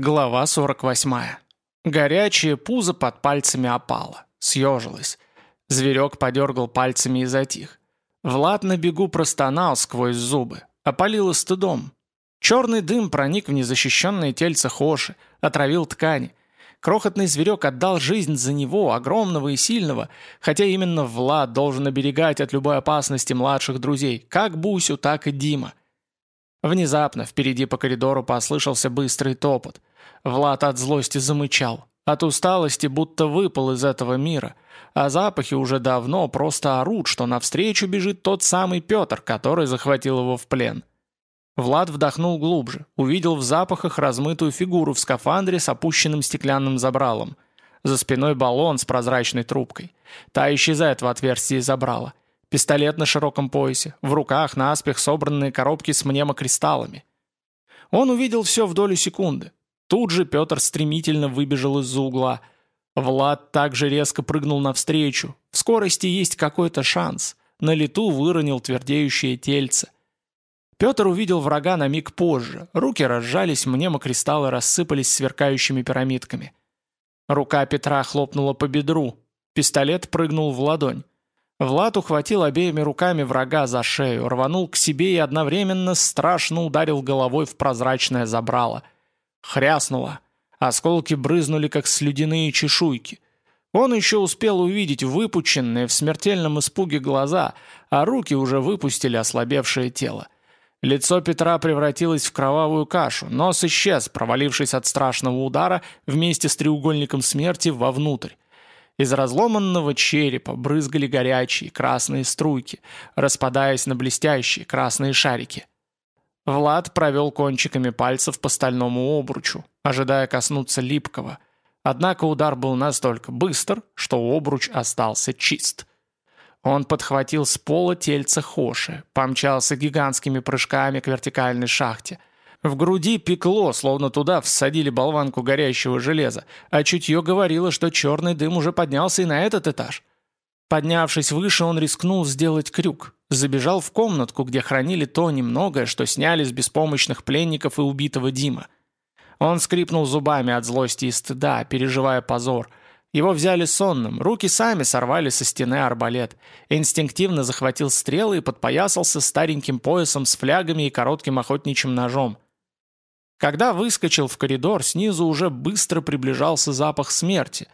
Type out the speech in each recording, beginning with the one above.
Глава 48. Горячее пузо под пальцами опало. Съежилось. Зверек подергал пальцами и затих. Влад на бегу простонал сквозь зубы. Опалило стыдом. Черный дым проник в незащищенное тельце Хоши, отравил ткани. Крохотный зверек отдал жизнь за него, огромного и сильного, хотя именно Влад должен оберегать от любой опасности младших друзей, как Бусю, так и Дима. Внезапно впереди по коридору послышался быстрый топот. Влад от злости замычал. От усталости будто выпал из этого мира. А запахи уже давно просто орут, что навстречу бежит тот самый Петр, который захватил его в плен. Влад вдохнул глубже, увидел в запахах размытую фигуру в скафандре с опущенным стеклянным забралом. За спиной баллон с прозрачной трубкой. Та исчезает в отверстии забрала. Пистолет на широком поясе, в руках наспех собранные коробки с мнемокристаллами. Он увидел все в долю секунды. Тут же Петр стремительно выбежал из-за угла. Влад также резко прыгнул навстречу. В скорости есть какой-то шанс. На лету выронил твердеющее тельце. Петр увидел врага на миг позже. Руки разжались, мнемокристаллы рассыпались сверкающими пирамидками. Рука Петра хлопнула по бедру. Пистолет прыгнул в ладонь. Влад ухватил обеими руками врага за шею, рванул к себе и одновременно страшно ударил головой в прозрачное забрало. Хряснуло. Осколки брызнули, как слюдяные чешуйки. Он еще успел увидеть выпученные в смертельном испуге глаза, а руки уже выпустили ослабевшее тело. Лицо Петра превратилось в кровавую кашу, нос исчез, провалившись от страшного удара вместе с треугольником смерти вовнутрь. Из разломанного черепа брызгали горячие красные струйки, распадаясь на блестящие красные шарики. Влад провел кончиками пальцев по стальному обручу, ожидая коснуться липкого. Однако удар был настолько быстр, что обруч остался чист. Он подхватил с пола тельца Хоши, помчался гигантскими прыжками к вертикальной шахте – в груди пекло, словно туда всадили болванку горящего железа, а чутье говорило, что черный дым уже поднялся и на этот этаж. Поднявшись выше, он рискнул сделать крюк. Забежал в комнатку, где хранили то немногое, что сняли с беспомощных пленников и убитого Дима. Он скрипнул зубами от злости и стыда, переживая позор. Его взяли сонным, руки сами сорвали со стены арбалет. Инстинктивно захватил стрелы и подпоясался стареньким поясом с флягами и коротким охотничьим ножом. Когда выскочил в коридор, снизу уже быстро приближался запах смерти.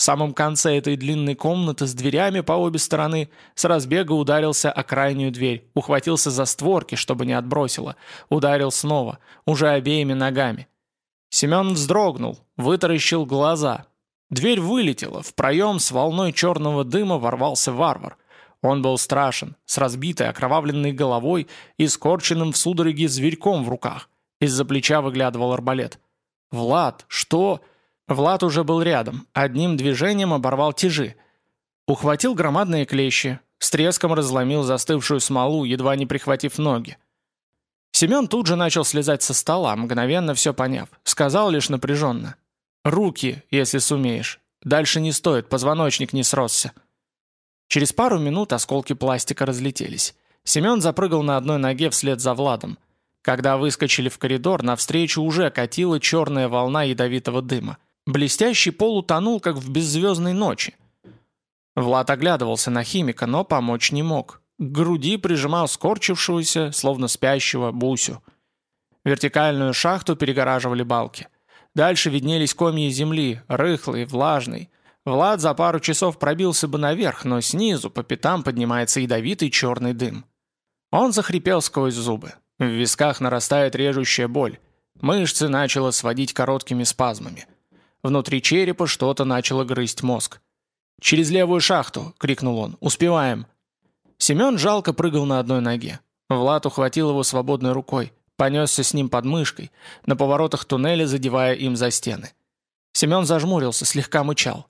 В самом конце этой длинной комнаты с дверями по обе стороны с разбега ударился о крайнюю дверь, ухватился за створки, чтобы не отбросило, ударил снова, уже обеими ногами. Семен вздрогнул, вытаращил глаза. Дверь вылетела, в проем с волной черного дыма ворвался варвар. Он был страшен, с разбитой окровавленной головой и скорченным в судороге зверьком в руках. Из-за плеча выглядывал арбалет. «Влад, что?» Влад уже был рядом, одним движением оборвал тяжи. Ухватил громадные клещи, с треском разломил застывшую смолу, едва не прихватив ноги. Семен тут же начал слезать со стола, мгновенно все поняв. Сказал лишь напряженно. «Руки, если сумеешь. Дальше не стоит, позвоночник не сросся». Через пару минут осколки пластика разлетелись. Семен запрыгал на одной ноге вслед за Владом. Когда выскочили в коридор, навстречу уже катила черная волна ядовитого дыма. Блестящий пол утонул, как в беззвездной ночи. Влад оглядывался на химика, но помочь не мог. К груди прижимал скорчившегося, словно спящего, Бусю. Вертикальную шахту перегораживали балки. Дальше виднелись комья земли, рыхлый, влажный. Влад за пару часов пробился бы наверх, но снизу по пятам поднимается ядовитый черный дым. Он захрипел сквозь зубы. В висках нарастает режущая боль. Мышцы начало сводить короткими спазмами. Внутри черепа что-то начало грызть мозг. «Через левую шахту!» — крикнул он. «Успеваем!» Семен жалко прыгал на одной ноге. Влад ухватил его свободной рукой, понесся с ним под мышкой, на поворотах туннеля задевая им за стены. Семен зажмурился, слегка мычал.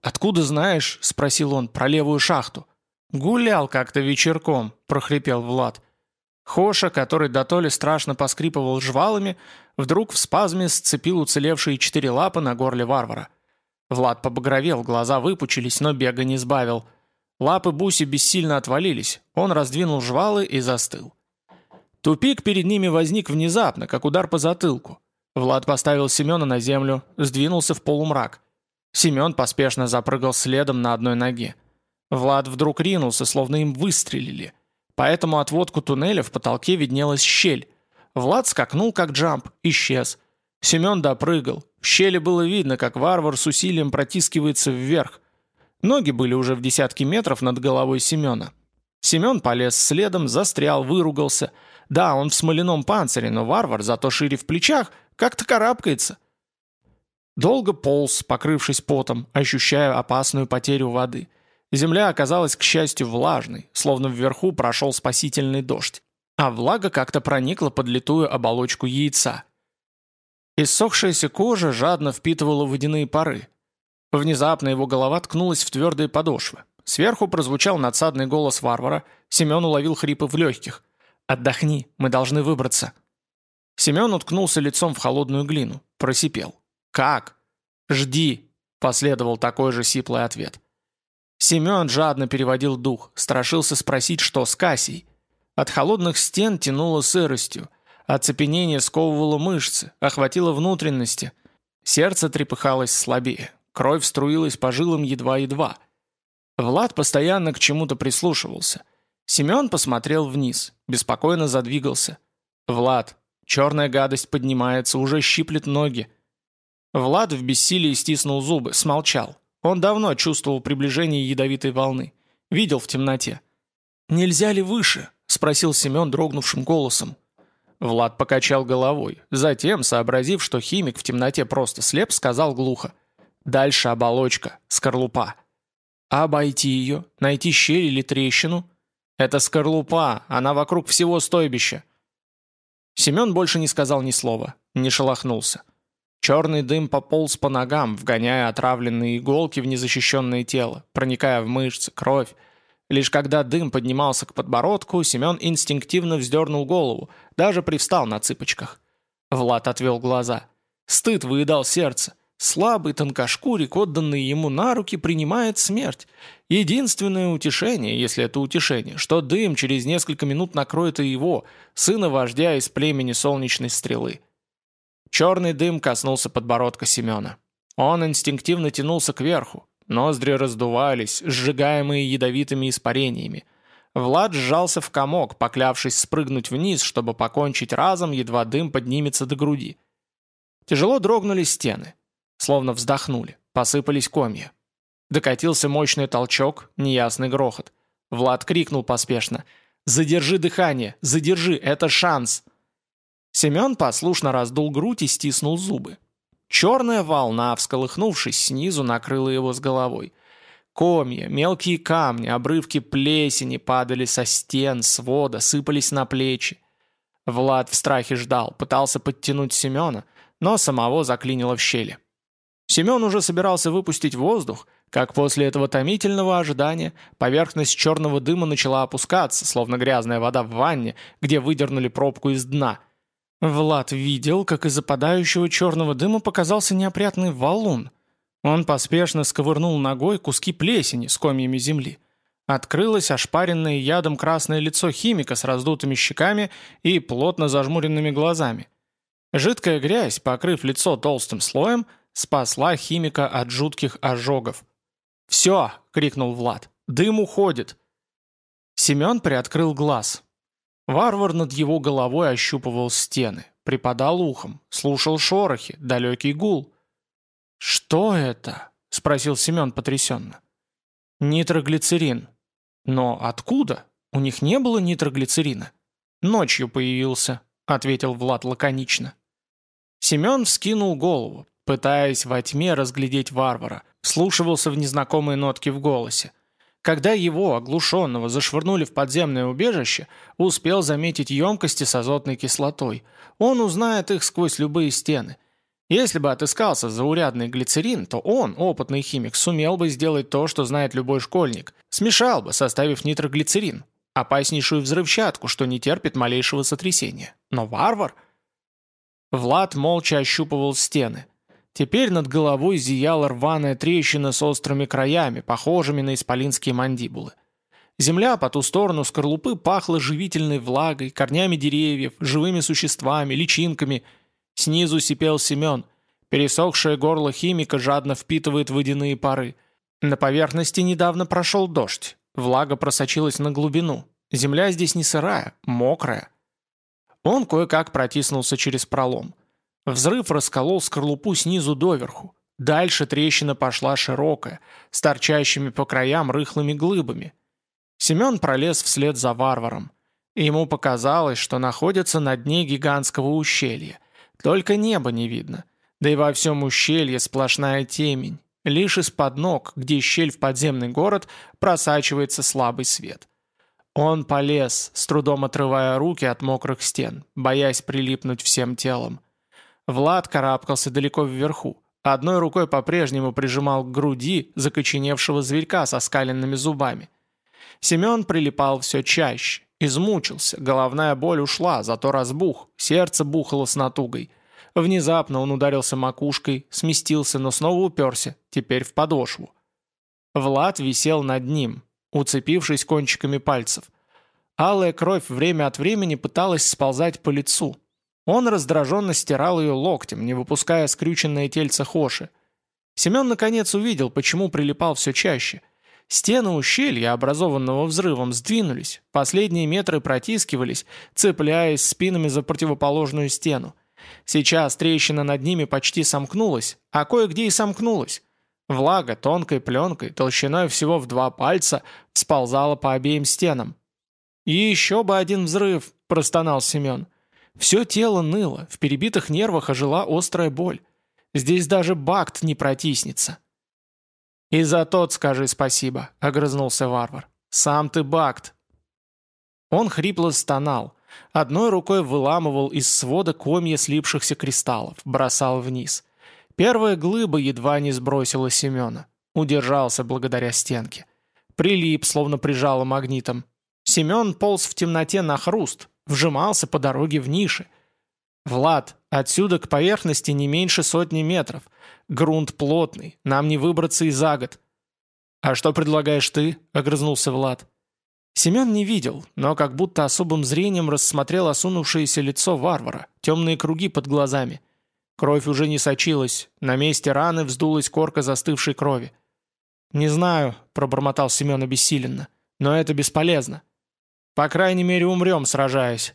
«Откуда знаешь?» — спросил он, — «про левую шахту». «Гулял как-то вечерком», — прохрипел Влад. Хоша, который дотоле страшно поскрипывал жвалами, вдруг в спазме сцепил уцелевшие четыре лапы на горле варвара. Влад побагровел, глаза выпучились, но бега не сбавил. Лапы Буси бессильно отвалились, он раздвинул жвалы и застыл. Тупик перед ними возник внезапно, как удар по затылку. Влад поставил Семена на землю, сдвинулся в полумрак. Семен поспешно запрыгал следом на одной ноге. Влад вдруг ринулся, словно им выстрелили. Поэтому отводку туннеля в потолке виднелась щель. Влад скакнул как джамп, исчез. Семен допрыгал. В щели было видно, как варвар с усилием протискивается вверх. Ноги были уже в десятки метров над головой Семена. Семен полез следом, застрял, выругался. Да, он в смоляном панцире, но варвар, зато шире в плечах, как-то карабкается. Долго полз, покрывшись потом, ощущая опасную потерю воды. Земля оказалась, к счастью, влажной, словно вверху прошел спасительный дождь. А влага как-то проникла под литую оболочку яйца. Иссохшаяся кожа жадно впитывала водяные пары. Внезапно его голова ткнулась в твердые подошвы. Сверху прозвучал надсадный голос варвара. Семен уловил хрипы в легких. «Отдохни, мы должны выбраться». Семен уткнулся лицом в холодную глину. Просипел. «Как?» «Жди», — последовал такой же сиплый ответ. Семен жадно переводил дух, страшился спросить, что с Кассией. От холодных стен тянуло сыростью, оцепенение сковывало мышцы, охватило внутренности. Сердце трепыхалось слабее, кровь струилась по жилам едва-едва. Влад постоянно к чему-то прислушивался. Семен посмотрел вниз, беспокойно задвигался. «Влад, черная гадость поднимается, уже щиплет ноги». Влад в бессилии стиснул зубы, смолчал. Он давно чувствовал приближение ядовитой волны. Видел в темноте. «Нельзя ли выше?» — спросил Семен дрогнувшим голосом. Влад покачал головой. Затем, сообразив, что химик в темноте просто слеп, сказал глухо. «Дальше оболочка, скорлупа». «А обойти ее? Найти щель или трещину?» «Это скорлупа, она вокруг всего стойбища». Семен больше не сказал ни слова, не шелохнулся. Черный дым пополз по ногам, вгоняя отравленные иголки в незащищенное тело, проникая в мышцы, кровь. Лишь когда дым поднимался к подбородку, Семен инстинктивно вздернул голову, даже привстал на цыпочках. Влад отвел глаза. Стыд выедал сердце. Слабый тонкошкурик, отданный ему на руки, принимает смерть. Единственное утешение, если это утешение, что дым через несколько минут накроет и его, сына вождя из племени солнечной стрелы. Черный дым коснулся подбородка Семена. Он инстинктивно тянулся кверху. Ноздри раздувались, сжигаемые ядовитыми испарениями. Влад сжался в комок, поклявшись спрыгнуть вниз, чтобы покончить разом, едва дым поднимется до груди. Тяжело дрогнули стены. Словно вздохнули, посыпались комья. Докатился мощный толчок, неясный грохот. Влад крикнул поспешно. «Задержи дыхание! Задержи! Это шанс!» Семен послушно раздул грудь и стиснул зубы. Черная волна, всколыхнувшись снизу, накрыла его с головой. Комья, мелкие камни, обрывки плесени падали со стен, свода, сыпались на плечи. Влад в страхе ждал, пытался подтянуть Семена, но самого заклинило в щели. Семен уже собирался выпустить воздух, как после этого томительного ожидания поверхность черного дыма начала опускаться, словно грязная вода в ванне, где выдернули пробку из дна – Влад видел, как из западающего черного дыма показался неопрятный валун. Он поспешно сковырнул ногой куски плесени с комьями земли. Открылось ошпаренное ядом красное лицо химика с раздутыми щеками и плотно зажмуренными глазами. Жидкая грязь, покрыв лицо толстым слоем, спасла химика от жутких ожогов. «Все!» — крикнул Влад. «Дым уходит!» Семен приоткрыл глаз. Варвар над его головой ощупывал стены, припадал ухом, слушал шорохи, далекий гул. «Что это?» — спросил Семен потрясенно. «Нитроглицерин». «Но откуда? У них не было нитроглицерина». «Ночью появился», — ответил Влад лаконично. Семен вскинул голову, пытаясь во тьме разглядеть варвара, вслушивался в незнакомые нотки в голосе. Когда его, оглушенного, зашвырнули в подземное убежище, успел заметить емкости с азотной кислотой. Он узнает их сквозь любые стены. Если бы отыскался заурядный глицерин, то он, опытный химик, сумел бы сделать то, что знает любой школьник. Смешал бы, составив нитроглицерин. Опаснейшую взрывчатку, что не терпит малейшего сотрясения. Но варвар... Влад молча ощупывал стены. Теперь над головой зияла рваная трещина с острыми краями, похожими на исполинские мандибулы. Земля по ту сторону скорлупы пахла живительной влагой, корнями деревьев, живыми существами, личинками. Снизу сипел Семен. Пересохшее горло химика жадно впитывает водяные пары. На поверхности недавно прошел дождь. Влага просочилась на глубину. Земля здесь не сырая, мокрая. Он кое-как протиснулся через пролом. Взрыв расколол скорлупу снизу доверху. Дальше трещина пошла широкая, с торчащими по краям рыхлыми глыбами. Семен пролез вслед за варваром. Ему показалось, что находится на дне гигантского ущелья. Только небо не видно. Да и во всем ущелье сплошная темень. Лишь из-под ног, где щель в подземный город, просачивается слабый свет. Он полез, с трудом отрывая руки от мокрых стен, боясь прилипнуть всем телом. Влад карабкался далеко вверху. Одной рукой по-прежнему прижимал к груди закоченевшего зверька со скаленными зубами. Семен прилипал все чаще, измучился, головная боль ушла, зато разбух, сердце бухало с натугой. Внезапно он ударился макушкой, сместился, но снова уперся, теперь в подошву. Влад висел над ним, уцепившись кончиками пальцев. Алая кровь время от времени пыталась сползать по лицу. Он раздраженно стирал ее локтем, не выпуская скрюченное тельце Хоши. Семен наконец увидел, почему прилипал все чаще. Стены ущелья, образованного взрывом, сдвинулись, последние метры протискивались, цепляясь спинами за противоположную стену. Сейчас трещина над ними почти сомкнулась, а кое-где и сомкнулась. Влага тонкой пленкой, толщиной всего в два пальца, сползала по обеим стенам. «И еще бы один взрыв!» – простонал Семен. Все тело ныло, в перебитых нервах ожила острая боль. Здесь даже бакт не протиснется. «И за тот скажи спасибо», — огрызнулся варвар. «Сам ты бакт». Он хрипло стонал. Одной рукой выламывал из свода комья слипшихся кристаллов, бросал вниз. Первая глыба едва не сбросила Семена. Удержался благодаря стенке. Прилип, словно прижало магнитом. Семен полз в темноте на хруст, вжимался по дороге в ниши. «Влад, отсюда к поверхности не меньше сотни метров. Грунт плотный, нам не выбраться и за год». «А что предлагаешь ты?» — огрызнулся Влад. Семен не видел, но как будто особым зрением рассмотрел осунувшееся лицо варвара, темные круги под глазами. Кровь уже не сочилась, на месте раны вздулась корка застывшей крови. «Не знаю», — пробормотал Семен обессиленно, — «но это бесполезно. По крайней мере, умрем, сражаясь».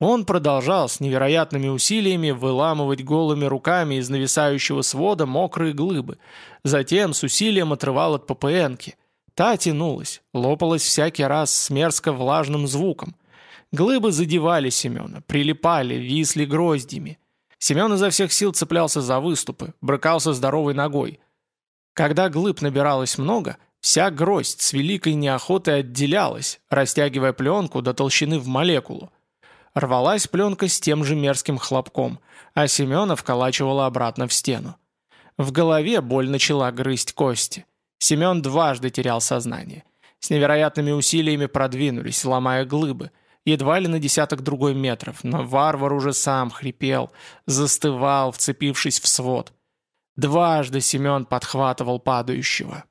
Он продолжал с невероятными усилиями выламывать голыми руками из нависающего свода мокрые глыбы. Затем с усилием отрывал от ППНки. Та тянулась, лопалась всякий раз с мерзко-влажным звуком. Глыбы задевали Семена, прилипали, висли гроздями. Семен изо всех сил цеплялся за выступы, брыкался здоровой ногой. Когда глыб набиралось много, вся гроздь с великой неохотой отделялась, растягивая пленку до толщины в молекулу. Рвалась пленка с тем же мерзким хлопком, а Семена вколачивала обратно в стену. В голове боль начала грызть кости. Семен дважды терял сознание. С невероятными усилиями продвинулись, ломая глыбы, едва ли на десяток другой метров, но варвар уже сам хрипел, застывал, вцепившись в свод. Дважды Семен подхватывал падающего.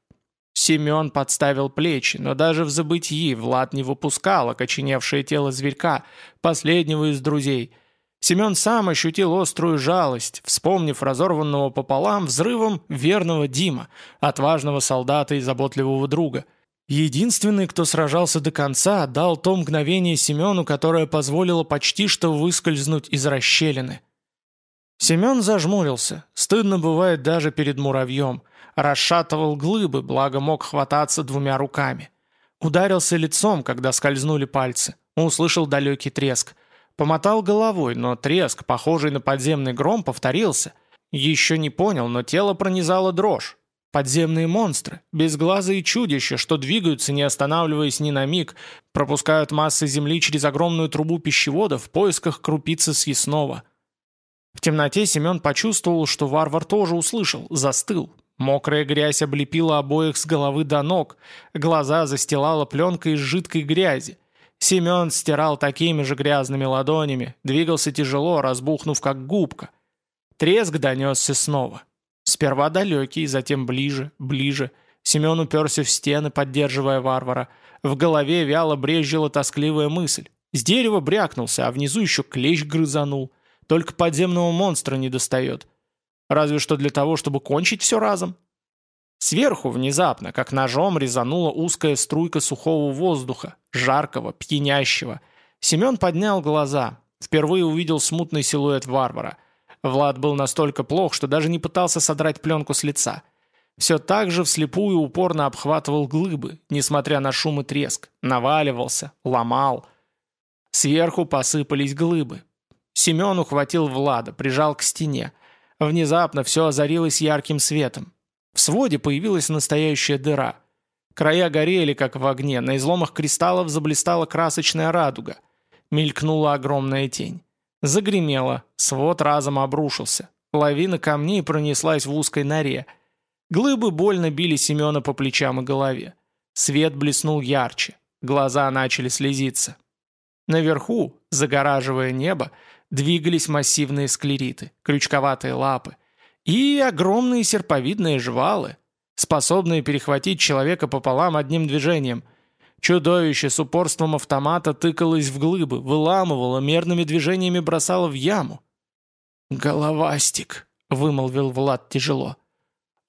Семен подставил плечи, но даже в забытии Влад не выпускал окоченевшее тело зверька, последнего из друзей. Семен сам ощутил острую жалость, вспомнив разорванного пополам взрывом верного Дима, отважного солдата и заботливого друга. Единственный, кто сражался до конца, дал то мгновение Семену, которое позволило почти что выскользнуть из расщелины. Семен зажмурился. Стыдно бывает даже перед муравьем – расшатывал глыбы, благо мог хвататься двумя руками. Ударился лицом, когда скользнули пальцы. Услышал далекий треск. Помотал головой, но треск, похожий на подземный гром, повторился. Еще не понял, но тело пронизало дрожь. Подземные монстры, безглазые чудища, что двигаются, не останавливаясь ни на миг, пропускают массы земли через огромную трубу пищевода в поисках крупицы съестного. В темноте Семен почувствовал, что варвар тоже услышал, застыл, Мокрая грязь облепила обоих с головы до ног, глаза застилала пленкой из жидкой грязи. Семен стирал такими же грязными ладонями, двигался тяжело, разбухнув как губка. Треск донесся снова. Сперва далекий, затем ближе, ближе. Семен уперся в стены, поддерживая варвара. В голове вяло брезжила тоскливая мысль. С дерева брякнулся, а внизу еще клещ грызанул. Только подземного монстра не достает. Разве что для того, чтобы кончить все разом. Сверху внезапно, как ножом, резанула узкая струйка сухого воздуха, жаркого, пьянящего. Семен поднял глаза. Впервые увидел смутный силуэт варвара. Влад был настолько плох, что даже не пытался содрать пленку с лица. Все так же вслепую упорно обхватывал глыбы, несмотря на шум и треск. Наваливался, ломал. Сверху посыпались глыбы. Семен ухватил Влада, прижал к стене. Внезапно все озарилось ярким светом. В своде появилась настоящая дыра. Края горели, как в огне, на изломах кристаллов заблистала красочная радуга. Мелькнула огромная тень. Загремело, свод разом обрушился. Лавина камней пронеслась в узкой норе. Глыбы больно били Семена по плечам и голове. Свет блеснул ярче, глаза начали слезиться. Наверху, загораживая небо, двигались массивные склериты, крючковатые лапы и огромные серповидные жвалы, способные перехватить человека пополам одним движением. Чудовище с упорством автомата тыкалось в глыбы, выламывало, мерными движениями бросало в яму. «Головастик», — вымолвил Влад тяжело.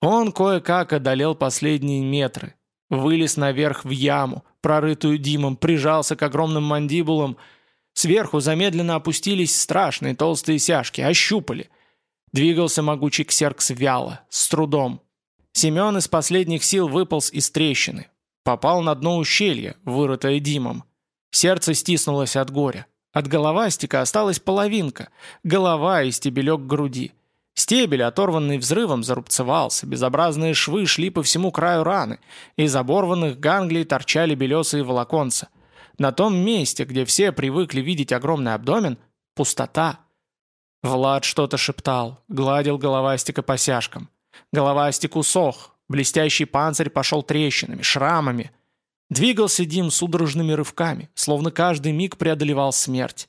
Он кое-как одолел последние метры, вылез наверх в яму, прорытую Димом, прижался к огромным мандибулам — Сверху замедленно опустились страшные толстые сяжки, ощупали. Двигался могучий ксеркс вяло, с трудом. Семен из последних сил выполз из трещины. Попал на дно ущелья, вырытое Димом. Сердце стиснулось от горя. От головастика осталась половинка, голова и стебелек груди. Стебель, оторванный взрывом, зарубцевался, безобразные швы шли по всему краю раны, из оборванных ганглий торчали белесые волоконца. На том месте, где все привыкли видеть огромный абдомен, пустота. Влад что-то шептал, гладил головастика по сяжкам. Головастик усох, блестящий панцирь пошел трещинами, шрамами. Двигался Дим судорожными рывками, словно каждый миг преодолевал смерть.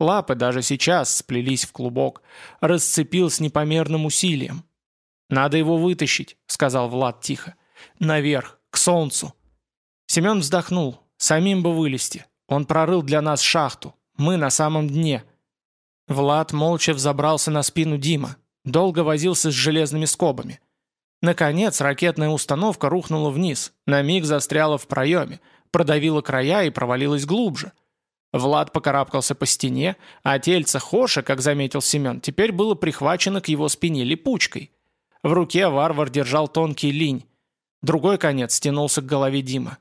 Лапы даже сейчас сплелись в клубок, расцепил с непомерным усилием. «Надо его вытащить», — сказал Влад тихо. «Наверх, к солнцу». Семен вздохнул, Самим бы вылезти. Он прорыл для нас шахту. Мы на самом дне». Влад молча взобрался на спину Дима. Долго возился с железными скобами. Наконец ракетная установка рухнула вниз, на миг застряла в проеме, продавила края и провалилась глубже. Влад покарабкался по стене, а тельце Хоша, как заметил Семен, теперь было прихвачено к его спине липучкой. В руке варвар держал тонкий линь. Другой конец стянулся к голове Дима.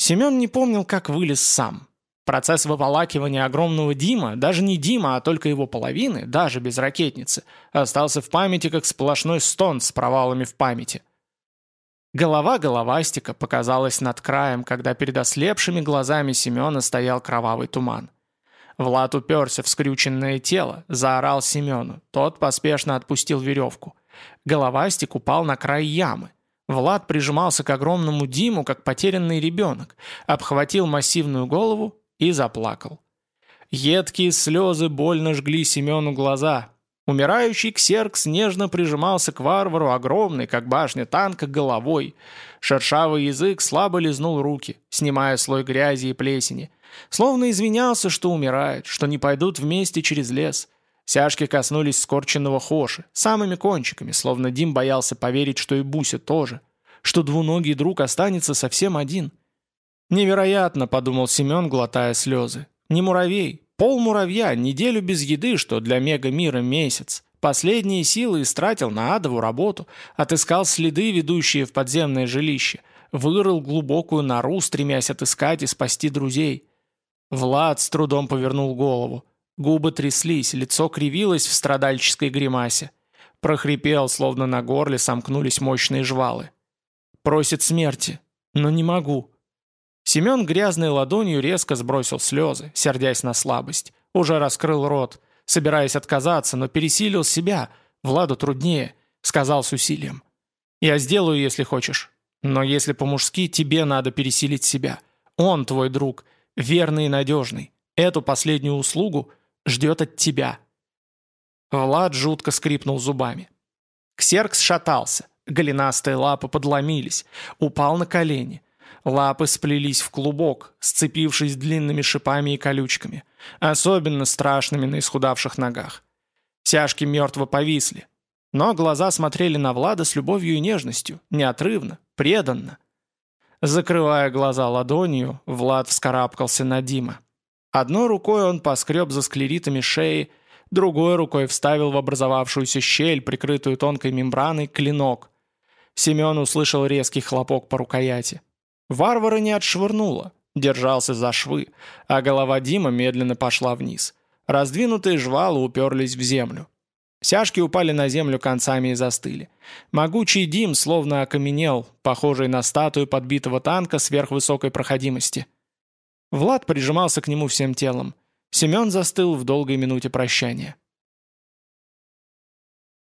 Семен не помнил, как вылез сам. Процесс выволакивания огромного Дима, даже не Дима, а только его половины, даже без ракетницы, остался в памяти как сплошной стон с провалами в памяти. Голова головастика показалась над краем, когда перед ослепшими глазами Семена стоял кровавый туман. Влад уперся в скрюченное тело, заорал Семену. Тот поспешно отпустил веревку. Головастик упал на край ямы. Влад прижимался к огромному Диму, как потерянный ребенок, обхватил массивную голову и заплакал. Едкие слезы больно жгли Семену глаза. Умирающий ксеркс нежно прижимался к варвару огромной, как башня танка, головой. Шершавый язык слабо лизнул руки, снимая слой грязи и плесени. Словно извинялся, что умирает, что не пойдут вместе через лес. Сяжки коснулись скорченного Хоши, самыми кончиками, словно Дим боялся поверить, что и Буся тоже, что двуногий друг останется совсем один. «Невероятно», — подумал Семен, глотая слезы. «Не муравей, пол муравья, неделю без еды, что для мега-мира месяц. Последние силы истратил на адову работу, отыскал следы, ведущие в подземное жилище, вырыл глубокую нору, стремясь отыскать и спасти друзей». Влад с трудом повернул голову. Губы тряслись, лицо кривилось в страдальческой гримасе. Прохрипел, словно на горле сомкнулись мощные жвалы. Просит смерти, но не могу. Семен грязной ладонью резко сбросил слезы, сердясь на слабость. Уже раскрыл рот, собираясь отказаться, но пересилил себя. Владу труднее, сказал с усилием. «Я сделаю, если хочешь. Но если по-мужски, тебе надо пересилить себя. Он твой друг, верный и надежный. Эту последнюю услугу ждет от тебя». Влад жутко скрипнул зубами. Ксеркс шатался, голенастые лапы подломились, упал на колени. Лапы сплелись в клубок, сцепившись длинными шипами и колючками, особенно страшными на исхудавших ногах. Сяжки мертво повисли, но глаза смотрели на Влада с любовью и нежностью, неотрывно, преданно. Закрывая глаза ладонью, Влад вскарабкался на Дима. Одной рукой он поскреб за склеритами шеи, другой рукой вставил в образовавшуюся щель, прикрытую тонкой мембраной, клинок. Семен услышал резкий хлопок по рукояти. Варвара не отшвырнула, держался за швы, а голова Дима медленно пошла вниз. Раздвинутые жвалы уперлись в землю. Сяжки упали на землю концами и застыли. Могучий Дим словно окаменел, похожий на статую подбитого танка сверхвысокой проходимости. Влад прижимался к нему всем телом. Семен застыл в долгой минуте прощания.